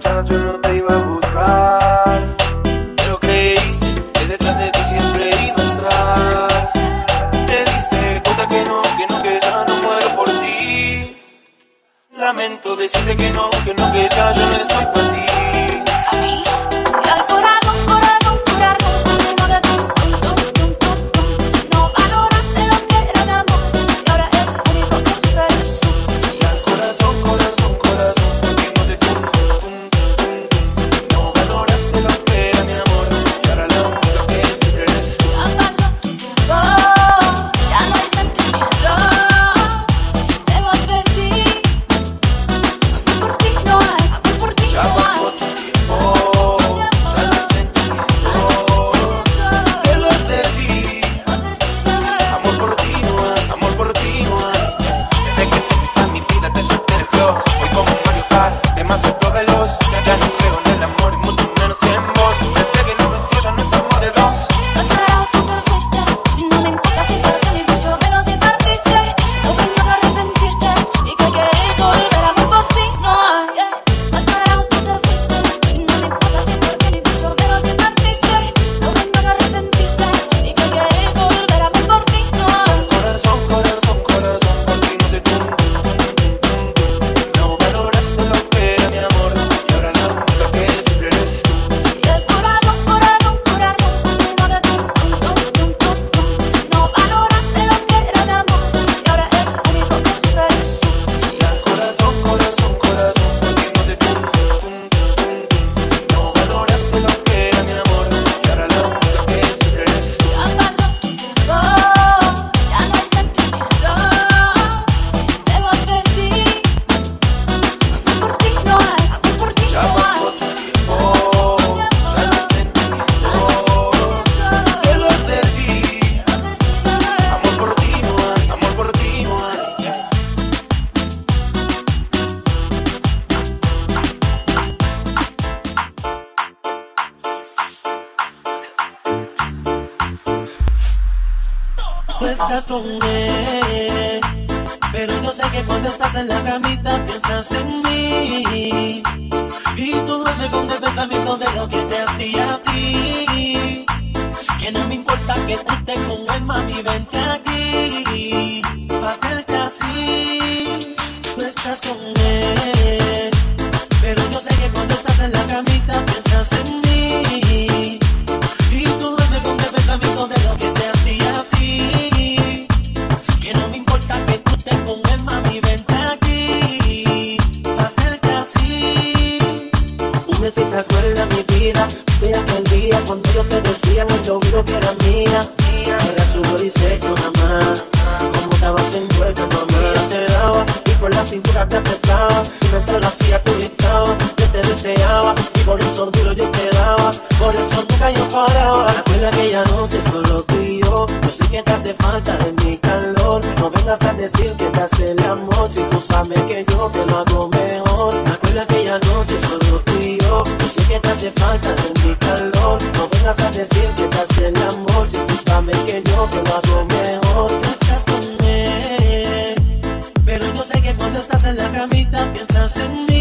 yo no te iba a buscar. Pero creíste que detrás de ti siempre iba a estar. Te diste cuenta que no, que no, que ya no muero por ti. Lamento decirte que no, que no, que ya yo no estoy para ti. estás con él. Pero yo sé que cuando estás en la camita piensas en mí. Y tú duermes con el pensamiento de lo que te hacía a ti. Que no me importa que tú estés con él, mami, vente aquí. Pa' hacerte así, tú estás con él. mía. Era su body sexo, mamá. Como estabas envuelta, mamá. Yo te daba y por la cintura te apretaba. Y mientras lo hacía, tú gritabas. Yo te deseaba y por eso duro yo te daba. Por eso nunca yo paraba. Recuerda aquella noche solo tú y yo. Yo sé que te hace falta de mi calor. No vengas a decir que te hace el amor. Si tú sabes que yo te lo hago us in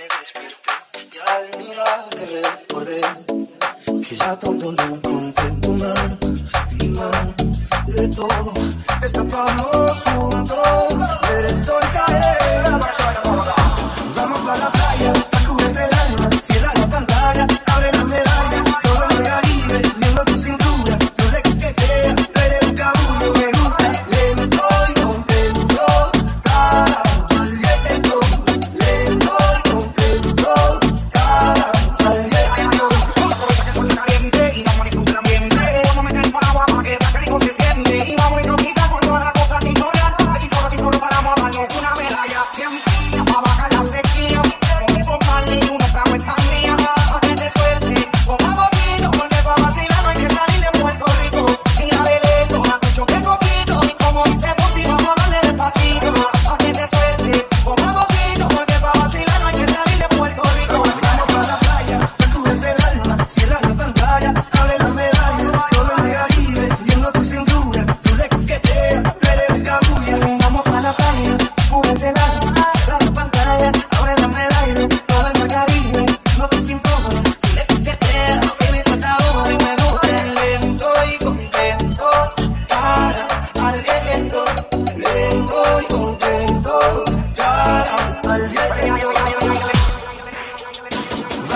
que despierte y al mirarme recordé que ya todo nunca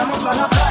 estamos para la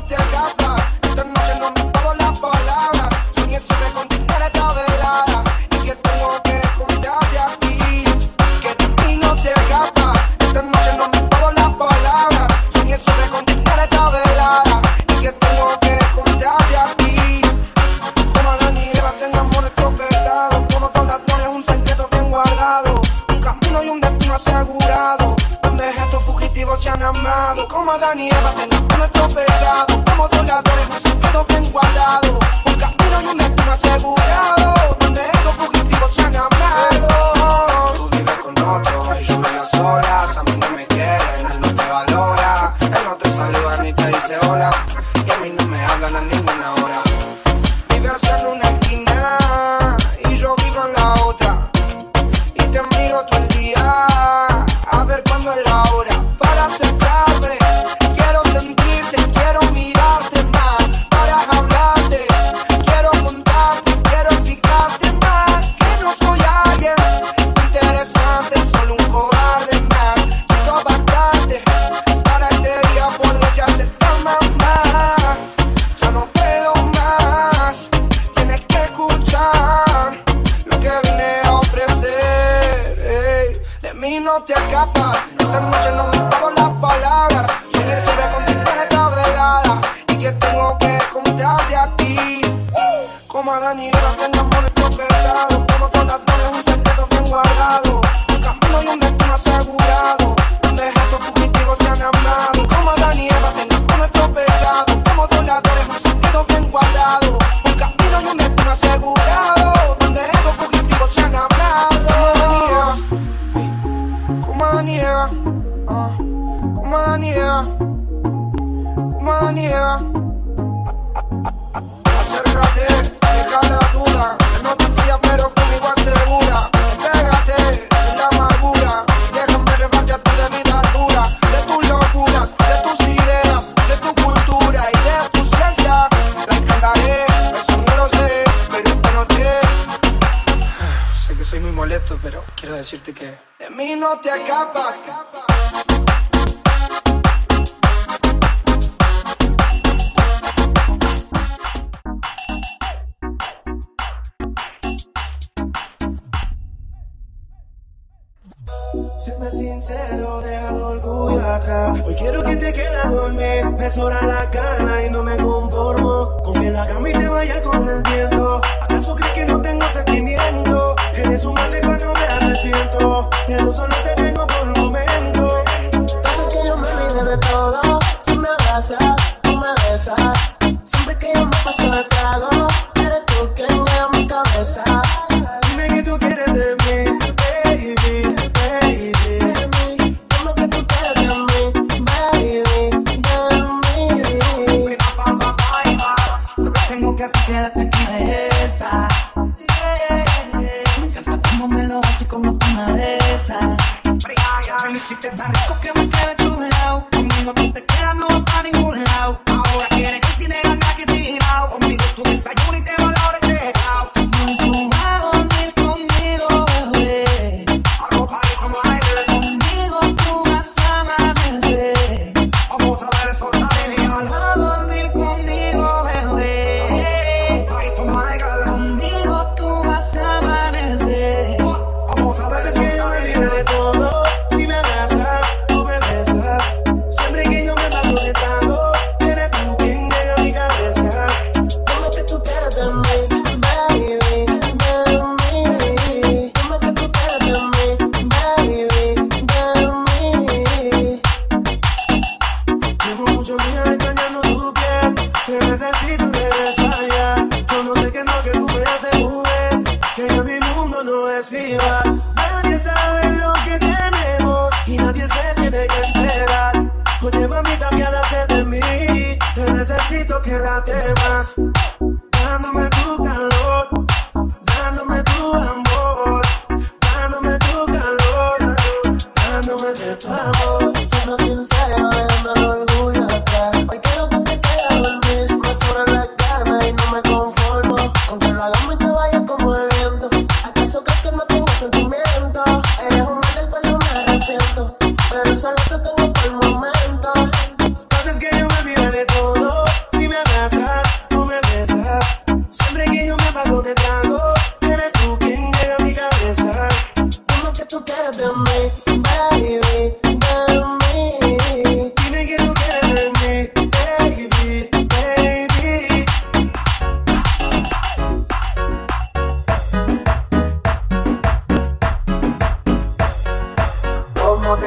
don't take Hola. decirte de mí no te acapas. Séme sincero, deja el orgullo atrás. Hoy quiero que te quede a dormir. Me sobra la cana y no me conformo con que la cama y te vaya con el viento. ¿Acaso crees que no te entiendo. El uso no te tengo por momento. Entonces que yo me olvide de todo. Si me abrazas, tú me besas. Siempre que yo me paso de trago, eres tú quien lleva mi cabeza.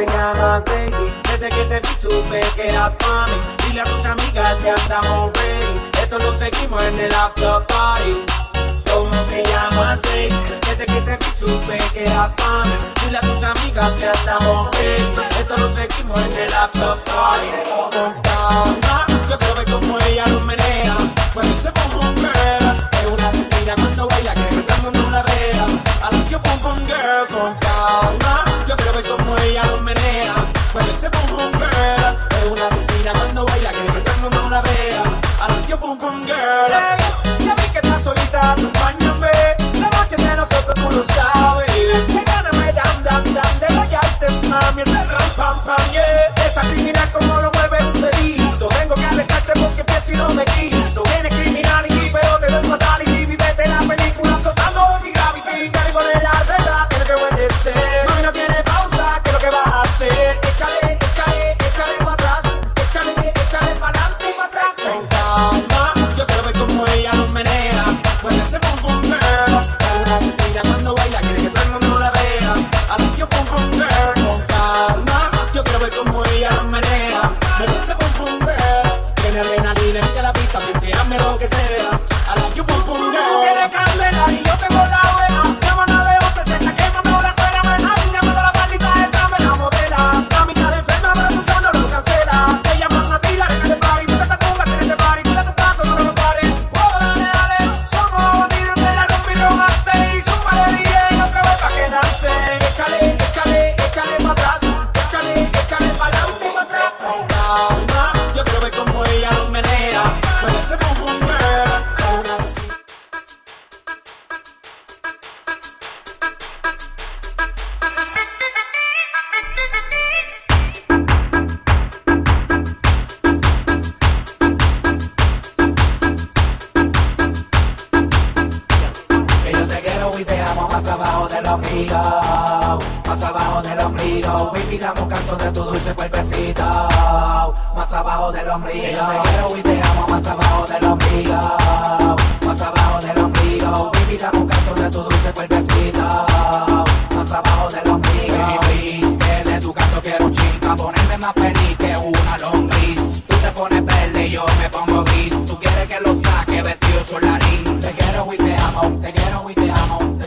te. Desde que te vi supe que eras mami. Dile a tus amigas que andamos ready. Esto lo seguimos en el after party. ¿Cómo te llamas baby? Desde que te vi supe que eras mami. Dile a tus amigas que andamos ready. Esto lo seguimos en el after party. Con calma, yo quiero ver cómo ella lo menea. Pues dice como girl, es una asesina cuando baila, que no la vea. A lo que pum pum girl con calma, yo quiero ver cómo have one. tiro. Baby, damos canto de tu dulce cuerpecito. Más abajo del ombligo. Te quiero y te amo más abajo del ombligo. Más abajo del ombligo. Baby, damos canto de tu dulce cuerpecito. Más abajo del ombligo. Baby, please, que de tu canto quiero un chin. Pa' ponerme más feliz que una lombriz. Tú te pones verde y yo me pongo gris. Tú quieres que lo saque vestido solarín. Te quiero y te amo, te quiero y te amo.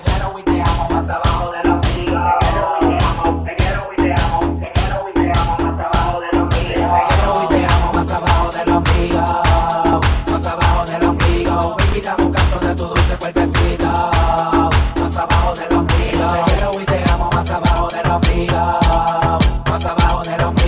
modelo.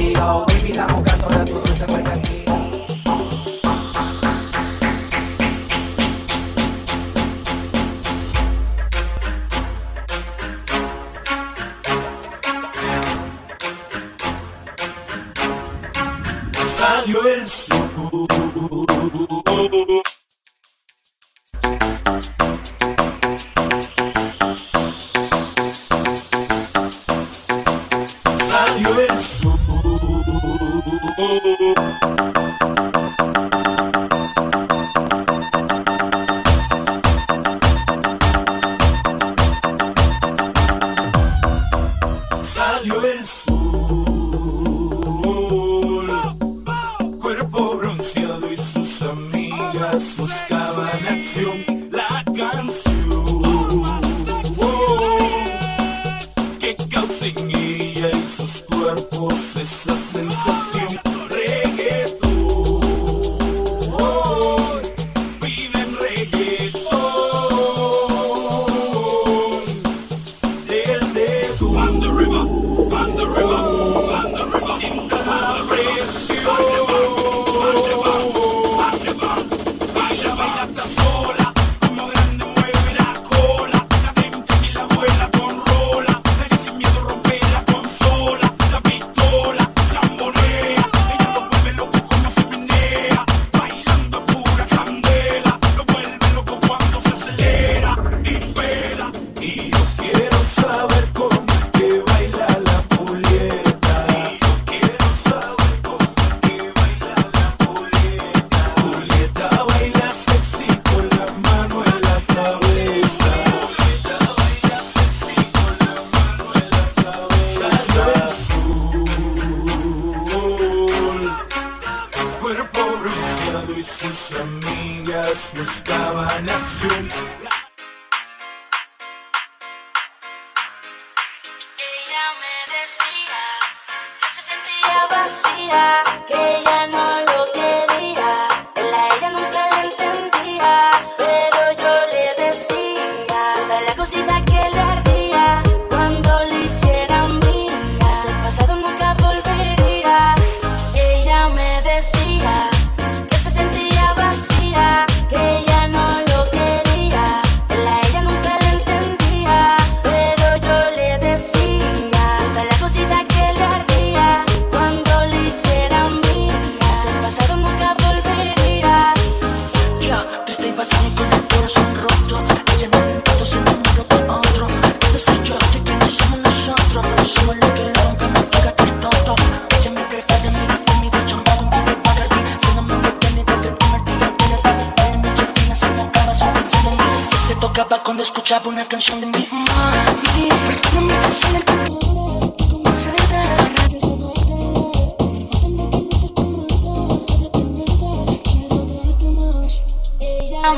tocaba cuando escuchaba una canción de mi mami. Porque me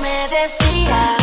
me decía